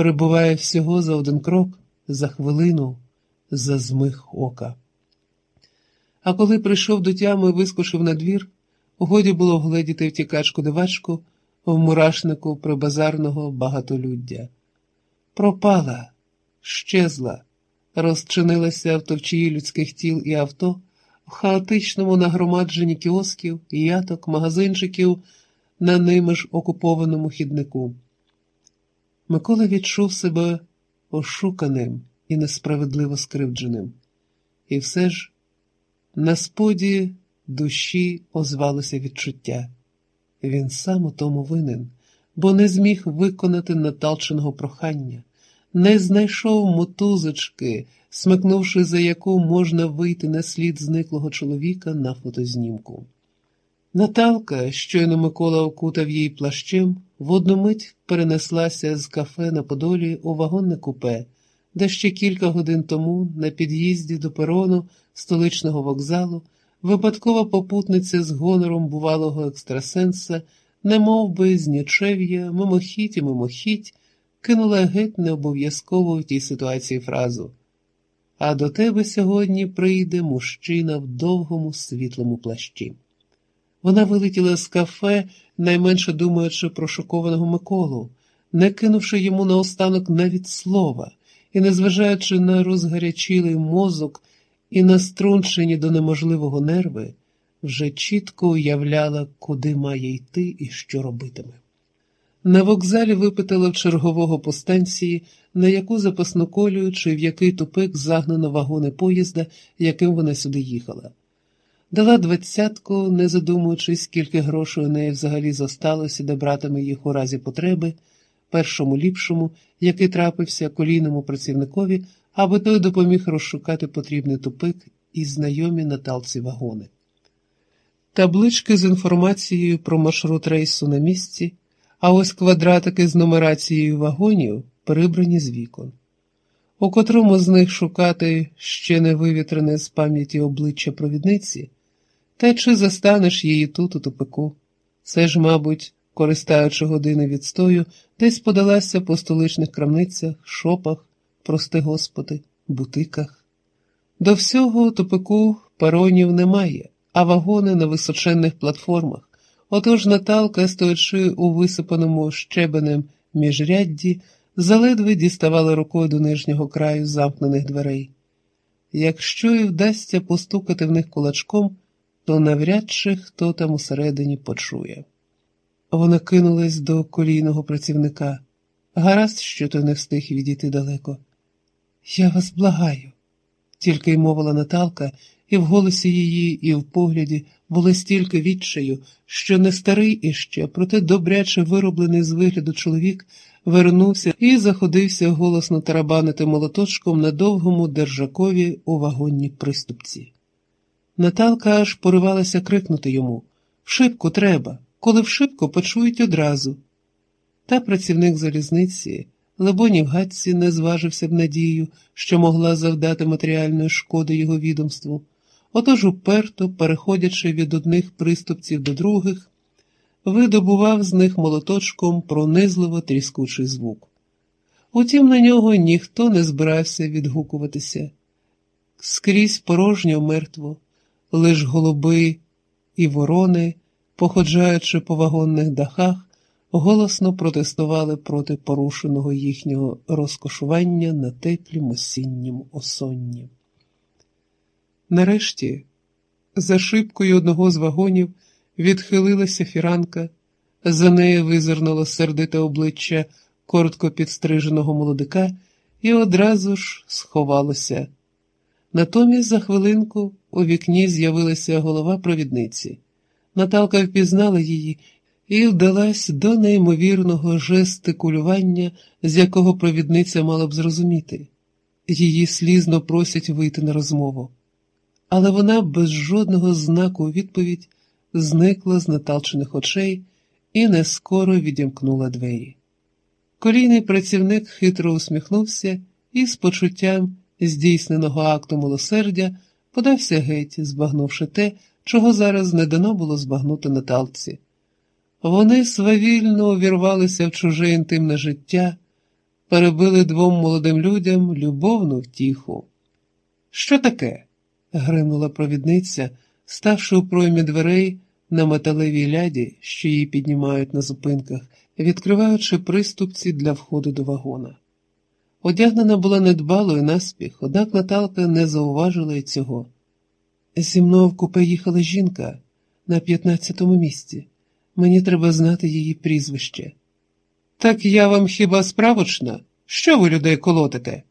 перебуває всього за один крок, за хвилину, за змих ока. А коли прийшов до тями і вискочив на двір, годі було вгледіти втікачку дивачку в мурашнику прибазарного багатолюддя. Пропала, щезла, розчинилася в товчії людських тіл і авто, в хаотичному нагромадженні кіосків, яток, магазинчиків на ними ж окупованому хіднику. Микола відчув себе ошуканим і несправедливо скривдженим. І все ж на споді душі озвалося відчуття. Він сам у тому винен, бо не зміг виконати наталченого прохання, не знайшов мотузочки, смикнувши за яку можна вийти на слід зниклого чоловіка на фотознімку. Наталка, щойно Микола окутав їй плащем, в одну мить перенеслася з кафе на Подолі у вагонне купе, де ще кілька годин тому, на під'їзді до перону столичного вокзалу, випадкова попутниця з гонором бувалого екстрасенса, немов би з нічев'я, мимохідь і мимохідь, кинула геть необов'язково в тій ситуації фразу. А до тебе сьогодні прийде мужчина в довгому світлому плащі. Вона вилетіла з кафе, найменше думаючи про шокованого Миколу, не кинувши йому наостанок навіть слова, і, незважаючи на розгарячілий мозок і наструнчені до неможливого нерви, вже чітко уявляла, куди має йти і що робитиме. На вокзалі випитала в чергового по станції, на яку запасну колію чи в який тупик загнано вагони поїзда, яким вона сюди їхала. Дала двадцятку, не задумуючись, скільки грошей у неї взагалі зосталося, де братиме їх у разі потреби, першому ліпшому, який трапився колійному працівникові, аби той допоміг розшукати потрібний тупик і знайомі наталці вагони. Таблички з інформацією про маршрут рейсу на місці, а ось квадратики з нумерацією вагонів прибрані з вікон. У котрому з них шукати ще не вивітрене з пам'яті обличчя провідниці. Та чи застанеш її тут, у тупику? Це ж, мабуть, користаючи години відстою, десь подалася по столичних крамницях, шопах, прости господи, бутиках. До всього тупику паронів немає, а вагони на височенних платформах. Отож Наталка, стоячи у висипаному щебенем міжрядді, заледве діставала рукою до нижнього краю замкнених дверей. Якщо й вдасться постукати в них кулачком, то навряд чи хто там усередині почує. Вона кинулась до колійного працівника. Гаразд, що той не встиг відійти далеко. Я вас благаю, тільки й мовила Наталка, і в голосі її, і в погляді було стільки відчаю, що не старий іще, проте добряче вироблений з вигляду чоловік вернувся і заходився голосно тарабанити молоточком на довгому держакові у вагонній приступці. Наталка аж поривалася крикнути йому В шибку треба, коли в почують одразу. Та працівник залізниці, лебоні в гадці не зважився б надію, що могла завдати матеріальної шкоди його відомству, отож уперто, переходячи від одних приступців до других, видобував з них молоточком пронизливо тріскучий звук. Утім, на нього ніхто не збирався відгукуватися. Скрізь порожньо мертво лиш голуби і ворони, походжаючи по вагонних дахах, голосно протестували проти порушеного їхнього розкошування на теплім осіннім осонні. Нарешті, за шибкою одного з вагонів відхилилася фіранка, за нею визирнуло сердите обличчя коротко підстриженого молодика і одразу ж сховалося. Натомість за хвилинку у вікні з'явилася голова провідниці. Наталка впізнала її і вдалась до неймовірного жестикулювання, з якого провідниця мала б зрозуміти. Її слізно просять вийти на розмову. Але вона без жодного знаку у відповідь зникла з наталчених очей і не скоро відімкнула двері. Колійний працівник хитро усміхнувся і з почуттям здійсненого акту милосердя подався геть, збагнувши те, чого зараз не дано було збагнути Наталці. Вони свавільно увірвалися в чуже інтимне життя, перебили двом молодим людям любовну втіху. Що таке? гримнула провідниця, ставши у проймі дверей на металевій ляді, що її піднімають на зупинках, відкриваючи приступці для входу до вагона. Одягнена була недбало і наспіх, однак Наталка не зауважила й цього. Зі мною в купе їхала жінка на п'ятнадцятому місці. Мені треба знати її прізвище. Так я вам хіба справочна? Що ви людей колотите?